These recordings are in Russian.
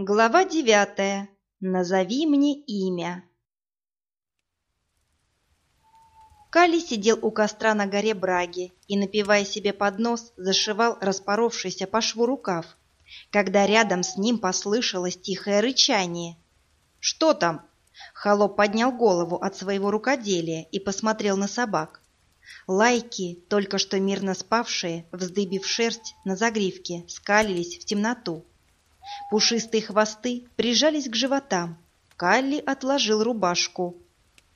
Глава девятая. Назови мне имя. Кали сидел у костра на горе Браги и, напивая себе под нос, зашивал распоровшийся по шву рукав, когда рядом с ним послышалось тихое рычание. «Что там?» Холоп поднял голову от своего рукоделия и посмотрел на собак. Лайки, только что мирно спавшие, вздыбив шерсть на загривке, скалились в темноту. Пушистые хвосты прижались к животам. Калли отложил рубашку.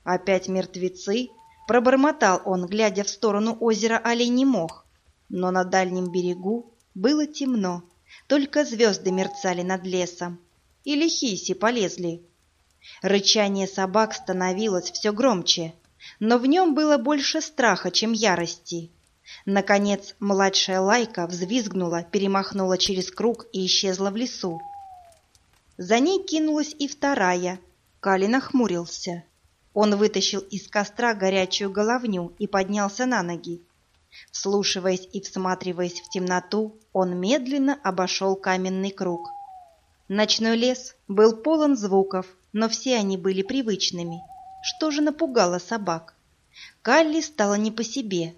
«Опять мертвецы?» — пробормотал он, глядя в сторону озера Оленей Мох. Но на дальнем берегу было темно, только звезды мерцали над лесом. Или хиси полезли. Рычание собак становилось все громче но в нем было больше страха, чем ярости. Наконец, младшая лайка взвизгнула, перемахнула через круг и исчезла в лесу. За ней кинулась и вторая. Кали нахмурился. Он вытащил из костра горячую головню и поднялся на ноги. Вслушиваясь и всматриваясь в темноту, он медленно обошел каменный круг. Ночной лес был полон звуков, но все они были привычными – что же напугало собак? Калли стало не по себе.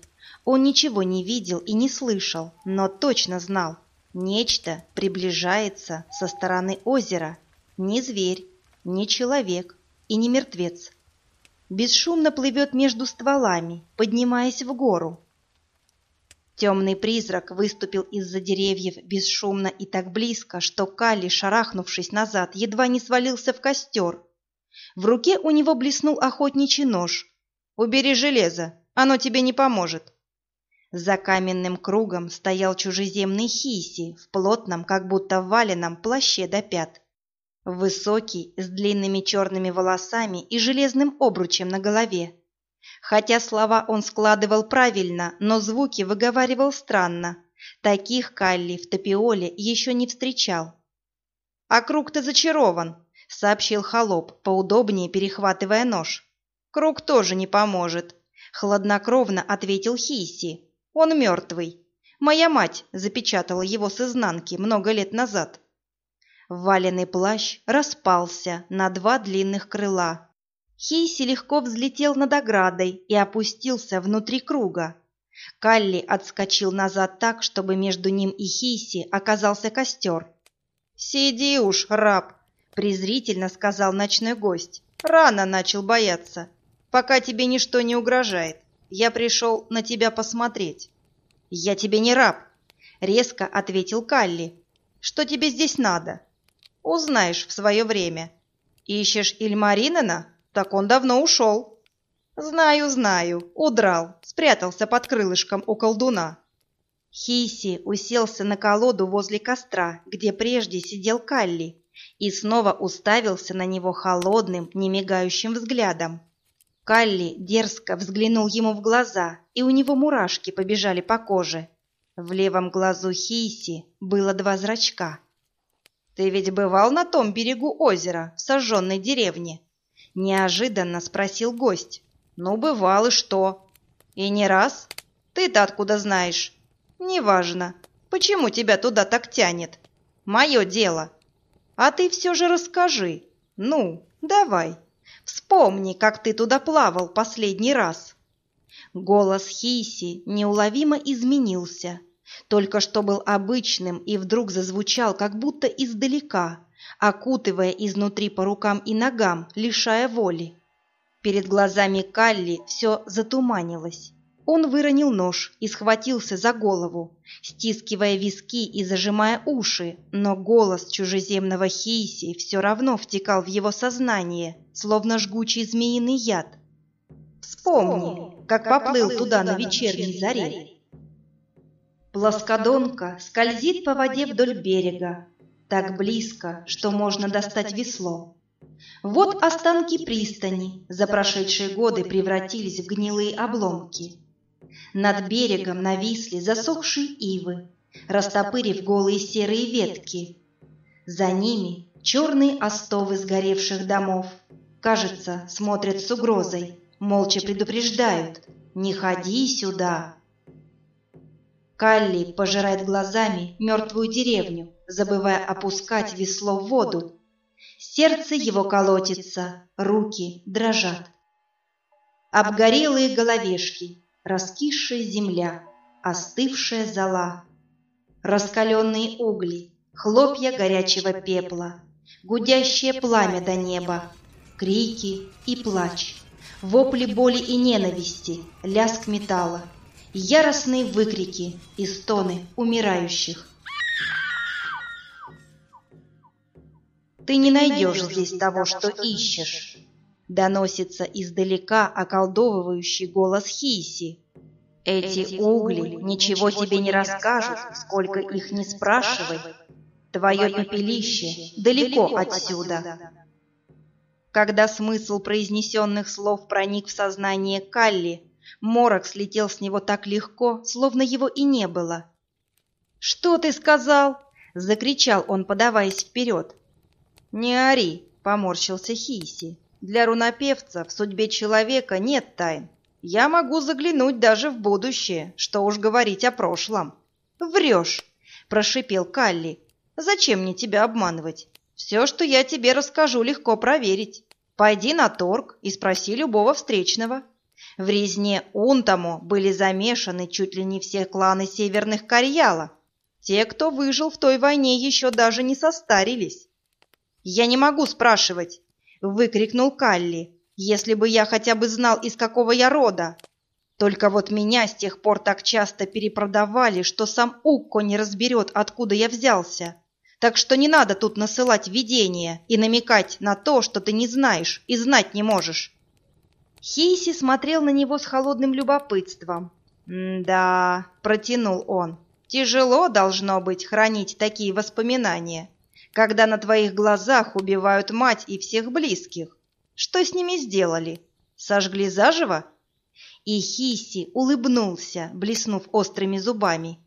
Он ничего не видел и не слышал, но точно знал. Нечто приближается со стороны озера. Не зверь, не человек и не мертвец. Бесшумно плывет между стволами, поднимаясь в гору. Темный призрак выступил из-за деревьев бесшумно и так близко, что Калли, шарахнувшись назад, едва не свалился в костер. В руке у него блеснул охотничий нож. «Убери железо, оно тебе не поможет». За каменным кругом стоял чужеземный хиси в плотном, как будто валенном плаще до пят. Высокий, с длинными черными волосами и железным обручем на голове. Хотя слова он складывал правильно, но звуки выговаривал странно. Таких Калли в Топиоле еще не встречал. «А круг-то зачарован», — сообщил холоп, поудобнее перехватывая нож. «Круг тоже не поможет», — хладнокровно ответил Хиси. «Он мертвый. Моя мать запечатала его с изнанки много лет назад». Валенный плащ распался на два длинных крыла. Хейси легко взлетел над оградой и опустился внутри круга. Калли отскочил назад так, чтобы между ним и Хейси оказался костер. «Сиди уж, раб!» презрительно сказал ночной гость. Рано начал бояться. Пока тебе ничто не угрожает. Я пришел на тебя посмотреть. Я тебе не раб, резко ответил Калли. Что тебе здесь надо? Узнаешь в свое время. Ищешь Ильмаринена? Так он давно ушел. Знаю, знаю, удрал, спрятался под крылышком у колдуна. Хиси уселся на колоду возле костра, где прежде сидел Калли, и снова уставился на него холодным, немигающим взглядом. Калли дерзко взглянул ему в глаза, и у него мурашки побежали по коже. В левом глазу Хейси было два зрачка. «Ты ведь бывал на том берегу озера, в сожженной деревне?» Неожиданно спросил гость. «Ну, бывал и что?» «И не раз? Ты-то откуда знаешь?» «Неважно. Почему тебя туда так тянет?» «Мое дело. А ты все же расскажи. Ну, давай. Вспомни, как ты туда плавал последний раз. Голос Хиси неуловимо изменился. Только что был обычным и вдруг зазвучал как будто издалека, окутывая изнутри по рукам и ногам, лишая воли. Перед глазами Калли все затуманилось. Он выронил нож и схватился за голову, стискивая виски и зажимая уши, но голос чужеземного Хейси все равно втекал в его сознание, словно жгучий змеиный яд. Вспомни, как поплыл туда на вечерней заре. Плоскодонка скользит по воде вдоль берега, так близко, что можно достать весло. Вот останки пристани за прошедшие годы превратились в гнилые обломки. Над берегом нависли засохшие ивы, растопырив голые серые ветки. За ними черные остовы сгоревших домов. Кажется, смотрят с угрозой, молча предупреждают «Не ходи сюда!». Калли пожирает глазами мертвую деревню, забывая опускать весло в воду. Сердце его колотится, руки дрожат. Обгорелые головешки, раскисшая земля, остывшая зола, раскаленные угли, хлопья горячего пепла, гудящее пламя до неба, крики и плач, вопли боли и ненависти, лязг металла, яростные выкрики и стоны умирающих. Ты не найдешь здесь того, что ищешь. Доносится издалека околдовывающий голос Хиси. Эти угли ничего тебе не расскажут, сколько их не спрашивай. Твое пепелище далеко отсюда. Когда смысл произнесенных слов проник в сознание Калли, морок слетел с него так легко, словно его и не было. «Что ты сказал?» — закричал он, подаваясь вперед. «Не ори!» — поморщился Хиси. «Для рунопевца в судьбе человека нет тайн. Я могу заглянуть даже в будущее, что уж говорить о прошлом. Врешь, прошипел Калли. Зачем мне тебя обманывать? Все, что я тебе расскажу, легко проверить. Пойди на торг и спроси любого встречного. В резне Унтамо были замешаны чуть ли не все кланы северных Карьяла. Те, кто выжил в той войне, еще даже не состарились. «Я не могу спрашивать!» — выкрикнул Калли. Если бы я хотя бы знал, из какого я рода. Только вот меня с тех пор так часто перепродавали, что сам Укко не разберет, откуда я взялся. Так что не надо тут насылать видения и намекать на то, что ты не знаешь и знать не можешь. Хейси смотрел на него с холодным любопытством. «Да», — протянул он, — «тяжело должно быть хранить такие воспоминания, когда на твоих глазах убивают мать и всех близких. Что с ними сделали? Сожгли заживо? И Хиси улыбнулся, блеснув острыми зубами.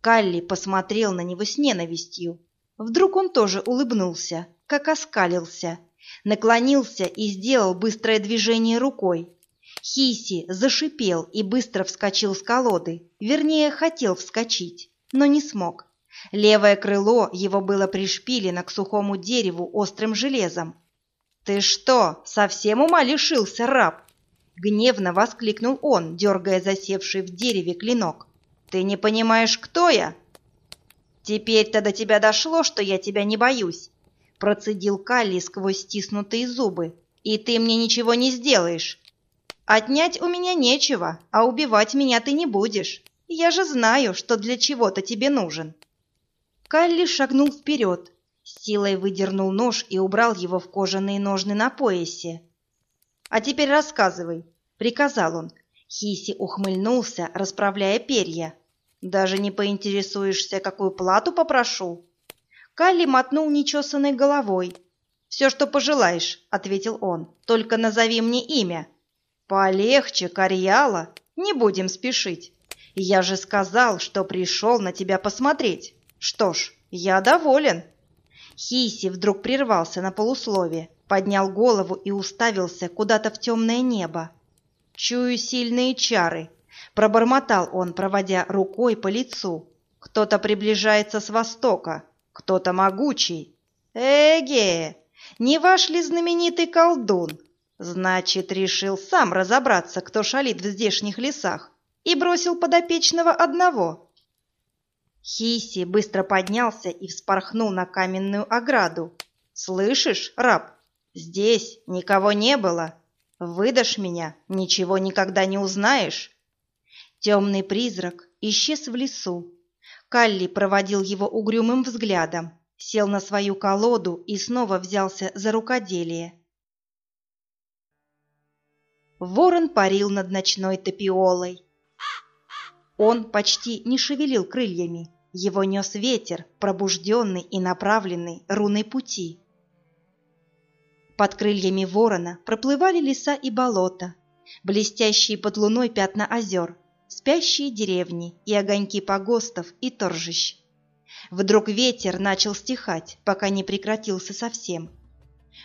Калли посмотрел на него с ненавистью. Вдруг он тоже улыбнулся, как оскалился, наклонился и сделал быстрое движение рукой. Хиси зашипел и быстро вскочил с колоды, вернее, хотел вскочить, но не смог. Левое крыло его было пришпилено к сухому дереву острым железом, «Ты что, совсем ума лишился, раб?» Гневно воскликнул он, дергая засевший в дереве клинок. «Ты не понимаешь, кто я?» «Теперь-то до тебя дошло, что я тебя не боюсь», процедил Калли сквозь стиснутые зубы. «И ты мне ничего не сделаешь. Отнять у меня нечего, а убивать меня ты не будешь. Я же знаю, что для чего-то тебе нужен». Калли шагнул вперед, силой выдернул нож и убрал его в кожаные ножны на поясе. «А теперь рассказывай», — приказал он. Хиси ухмыльнулся, расправляя перья. «Даже не поинтересуешься, какую плату попрошу?» Калли мотнул нечесанной головой. «Все, что пожелаешь», — ответил он. «Только назови мне имя». «Полегче, Карьяла, не будем спешить. Я же сказал, что пришел на тебя посмотреть. Что ж, я доволен». Хиси вдруг прервался на полуслове, поднял голову и уставился куда-то в темное небо. «Чую сильные чары», — пробормотал он, проводя рукой по лицу. «Кто-то приближается с востока, кто-то могучий». «Эге! Не ваш ли знаменитый колдун? Значит, решил сам разобраться, кто шалит в здешних лесах, и бросил подопечного одного». Хиси быстро поднялся и вспорхнул на каменную ограду. «Слышишь, раб, здесь никого не было. Выдашь меня, ничего никогда не узнаешь». Темный призрак исчез в лесу. Калли проводил его угрюмым взглядом, сел на свою колоду и снова взялся за рукоделие. Ворон парил над ночной топиолой. Он почти не шевелил крыльями, его нес ветер, пробужденный и направленный руной пути. Под крыльями ворона проплывали леса и болота, блестящие под луной пятна озер, спящие деревни и огоньки погостов и торжищ. Вдруг ветер начал стихать, пока не прекратился совсем.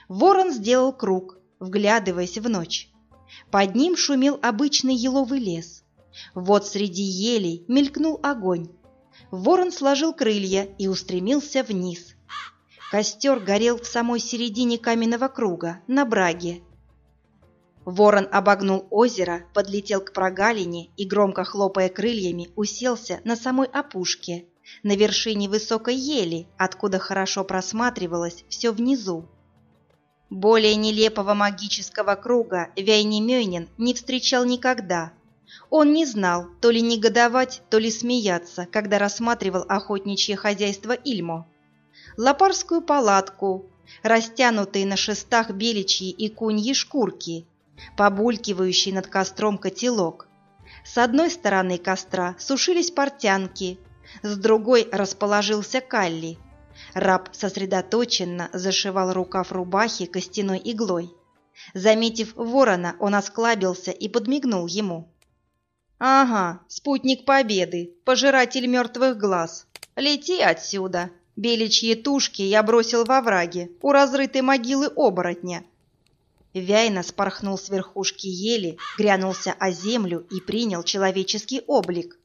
Ворон сделал круг, вглядываясь в ночь. Под ним шумел обычный еловый лес. Вот среди елей мелькнул огонь, Ворон сложил крылья и устремился вниз. Костер горел в самой середине каменного круга, на браге. Ворон обогнул озеро, подлетел к прогалине и, громко хлопая крыльями, уселся на самой опушке, на вершине высокой ели, откуда хорошо просматривалось все внизу. Более нелепого магического круга Вяйнемёнин не встречал никогда. Он не знал, то ли негодовать, то ли смеяться, когда рассматривал охотничье хозяйство Ильмо. Лопарскую палатку, растянутые на шестах беличьи и куньи шкурки, побулькивающий над костром котелок. С одной стороны костра сушились портянки, с другой расположился Калли. Раб сосредоточенно зашивал рукав рубахи костяной иглой. Заметив ворона, он осклабился и подмигнул ему. «Ага, спутник победы, пожиратель мертвых глаз. Лети отсюда. Беличьи тушки я бросил во враге, у разрытой могилы оборотня. Вяйно спорхнул с верхушки ели, грянулся о землю и принял человеческий облик.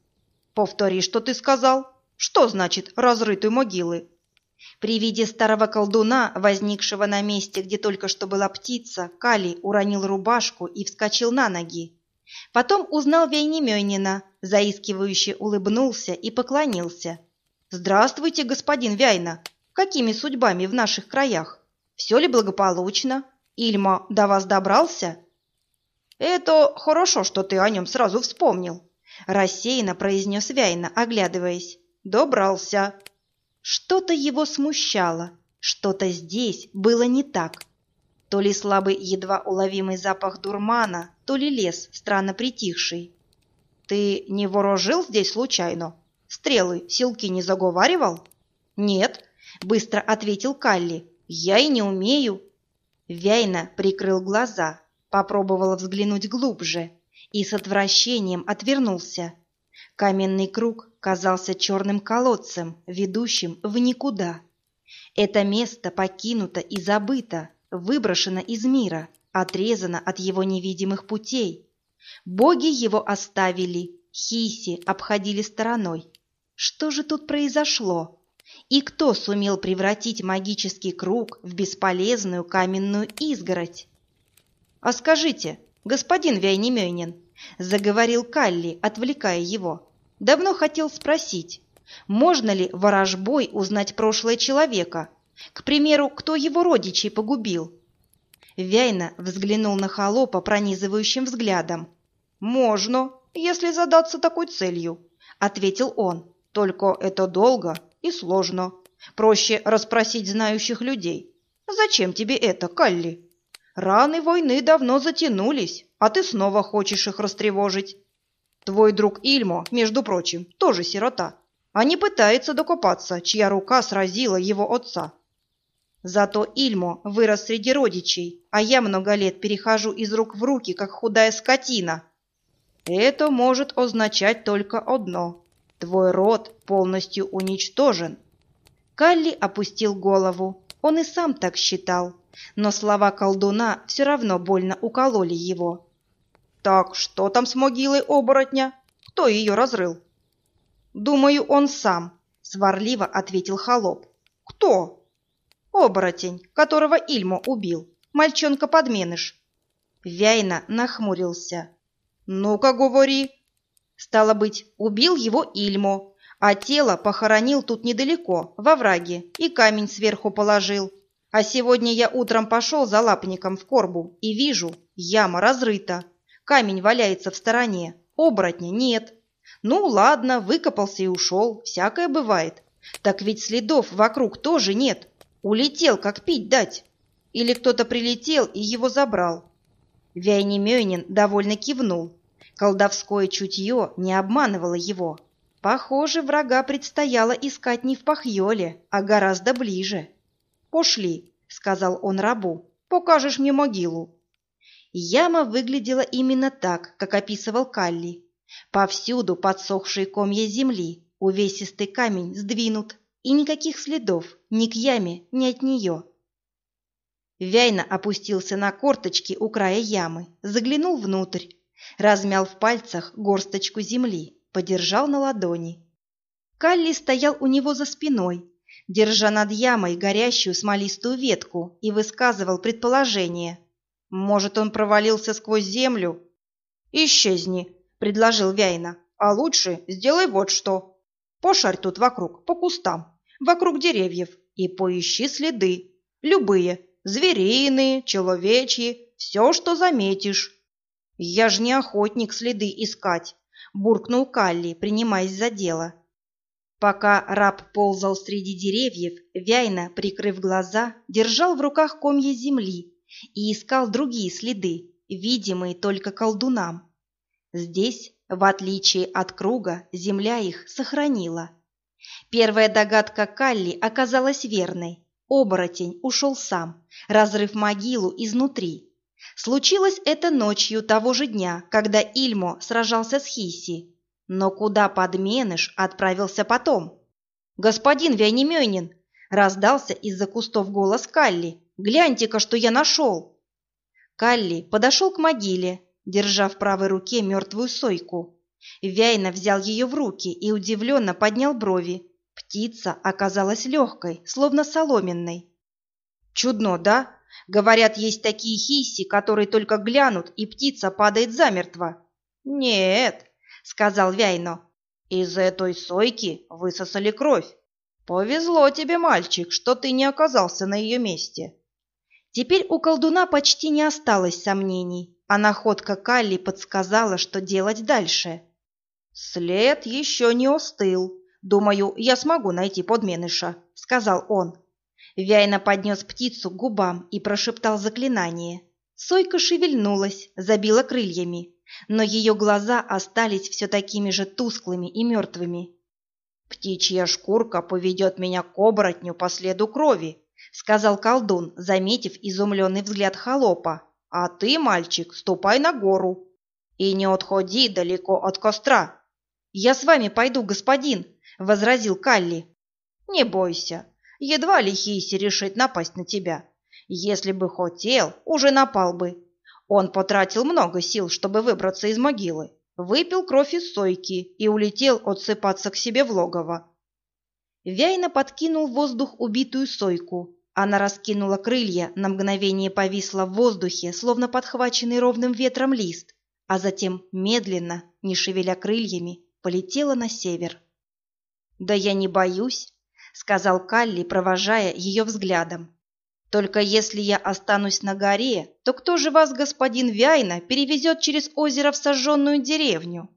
«Повтори, что ты сказал? Что значит «разрытой могилы»?» При виде старого колдуна, возникшего на месте, где только что была птица, Кали уронил рубашку и вскочил на ноги. Потом узнал Вейнемёнина, заискивающе улыбнулся и поклонился. «Здравствуйте, господин Вяйна! Какими судьбами в наших краях? Все ли благополучно?» Ильма до вас добрался?» «Это хорошо, что ты о нем сразу вспомнил», — рассеянно произнес Вяйна, оглядываясь. «Добрался». Что-то его смущало, что-то здесь было не так. То ли слабый, едва уловимый запах дурмана, то ли лес, странно притихший. «Ты не ворожил здесь случайно? Стрелы, силки не заговаривал?» «Нет», — быстро ответил Калли. «Я и не умею. Вяйна прикрыл глаза, попробовал взглянуть глубже и с отвращением отвернулся. Каменный круг казался черным колодцем, ведущим в никуда. Это место покинуто и забыто, выброшено из мира, отрезано от его невидимых путей. Боги его оставили, хиси обходили стороной. Что же тут произошло? И кто сумел превратить магический круг в бесполезную каменную изгородь? «А скажите, господин Вяйнемёнин», — заговорил Калли, отвлекая его, — «давно хотел спросить, можно ли ворожбой узнать прошлое человека? К примеру, кто его родичей погубил?» Вяйна взглянул на холопа пронизывающим взглядом. «Можно, если задаться такой целью», — ответил он. «Только это долго и сложно. Проще расспросить знающих людей. Зачем тебе это, Калли? Раны войны давно затянулись, а ты снова хочешь их растревожить. Твой друг Ильмо, между прочим, тоже сирота, а не пытается докопаться, чья рука сразила его отца. Зато Ильмо вырос среди родичей, а я много лет перехожу из рук в руки, как худая скотина. Это может означать только одно. Твой род полностью уничтожен. Калли опустил голову. Он и сам так считал, но слова колдуна все равно больно укололи его. «Так что там с могилой оборотня? Кто ее разрыл?» «Думаю, он сам», — сварливо ответил холоп. «Кто?» «Оборотень, которого Ильмо убил. Мальчонка-подменыш». Вяйна нахмурился. «Ну-ка, говори, Стало быть, убил его Ильмо, а тело похоронил тут недалеко, во враге, и камень сверху положил. А сегодня я утром пошел за лапником в корбу и вижу, яма разрыта. Камень валяется в стороне, оборотня нет. Ну, ладно, выкопался и ушел, всякое бывает. Так ведь следов вокруг тоже нет. Улетел, как пить дать. Или кто-то прилетел и его забрал. Вяйнемёнин довольно кивнул, Колдовское чутье не обманывало его. Похоже, врага предстояло искать не в Пахьоле, а гораздо ближе. «Пошли», — сказал он рабу, — «покажешь мне могилу». Яма выглядела именно так, как описывал Калли. Повсюду подсохшие комья земли, увесистый камень сдвинут, и никаких следов ни к яме, ни от нее. Вяйна опустился на корточки у края ямы, заглянул внутрь, размял в пальцах горсточку земли, подержал на ладони. Калли стоял у него за спиной, держа над ямой горящую смолистую ветку и высказывал предположение. «Может, он провалился сквозь землю?» «Исчезни», — предложил Вяйна. «А лучше сделай вот что. Пошарь тут вокруг, по кустам, вокруг деревьев, и поищи следы. Любые, звериные, человечьи, все, что заметишь». «Я ж не охотник следы искать», — буркнул Калли, принимаясь за дело. Пока раб ползал среди деревьев, Вяйна, прикрыв глаза, держал в руках комья земли и искал другие следы, видимые только колдунам. Здесь, в отличие от круга, земля их сохранила. Первая догадка Калли оказалась верной. Оборотень ушел сам, разрыв могилу изнутри. Случилось это ночью того же дня, когда Ильмо сражался с Хиси. Но куда подменыш отправился потом? «Господин Вяйнемёнин!» — раздался из-за кустов голос Калли. «Гляньте-ка, что я нашел!» Калли подошел к могиле, держа в правой руке мертвую сойку. Вяйна взял ее в руки и удивленно поднял брови. Птица оказалась легкой, словно соломенной. «Чудно, да? Говорят, есть такие хиси, которые только глянут, и птица падает замертво». «Нет, сказал Вяйно. Из этой сойки высосали кровь. Повезло тебе, мальчик, что ты не оказался на ее месте. Теперь у колдуна почти не осталось сомнений, а находка Калли подсказала, что делать дальше. След еще не остыл. Думаю, я смогу найти подменыша, сказал он. Вяйно поднес птицу к губам и прошептал заклинание. Сойка шевельнулась, забила крыльями но ее глаза остались все такими же тусклыми и мертвыми. «Птичья шкурка поведет меня к оборотню по следу крови», — сказал колдун, заметив изумленный взгляд холопа. «А ты, мальчик, ступай на гору и не отходи далеко от костра». «Я с вами пойду, господин», — возразил Калли. «Не бойся, едва ли Хиси решит напасть на тебя. Если бы хотел, уже напал бы. Он потратил много сил, чтобы выбраться из могилы, выпил кровь из сойки и улетел отсыпаться к себе в логово. Вяйно подкинул в воздух убитую сойку. Она раскинула крылья, на мгновение повисла в воздухе, словно подхваченный ровным ветром лист, а затем медленно, не шевеля крыльями, полетела на север. «Да я не боюсь», — сказал Калли, провожая ее взглядом. Только если я останусь на горе, то кто же вас, господин Вяйна, перевезет через озеро в сожженную деревню?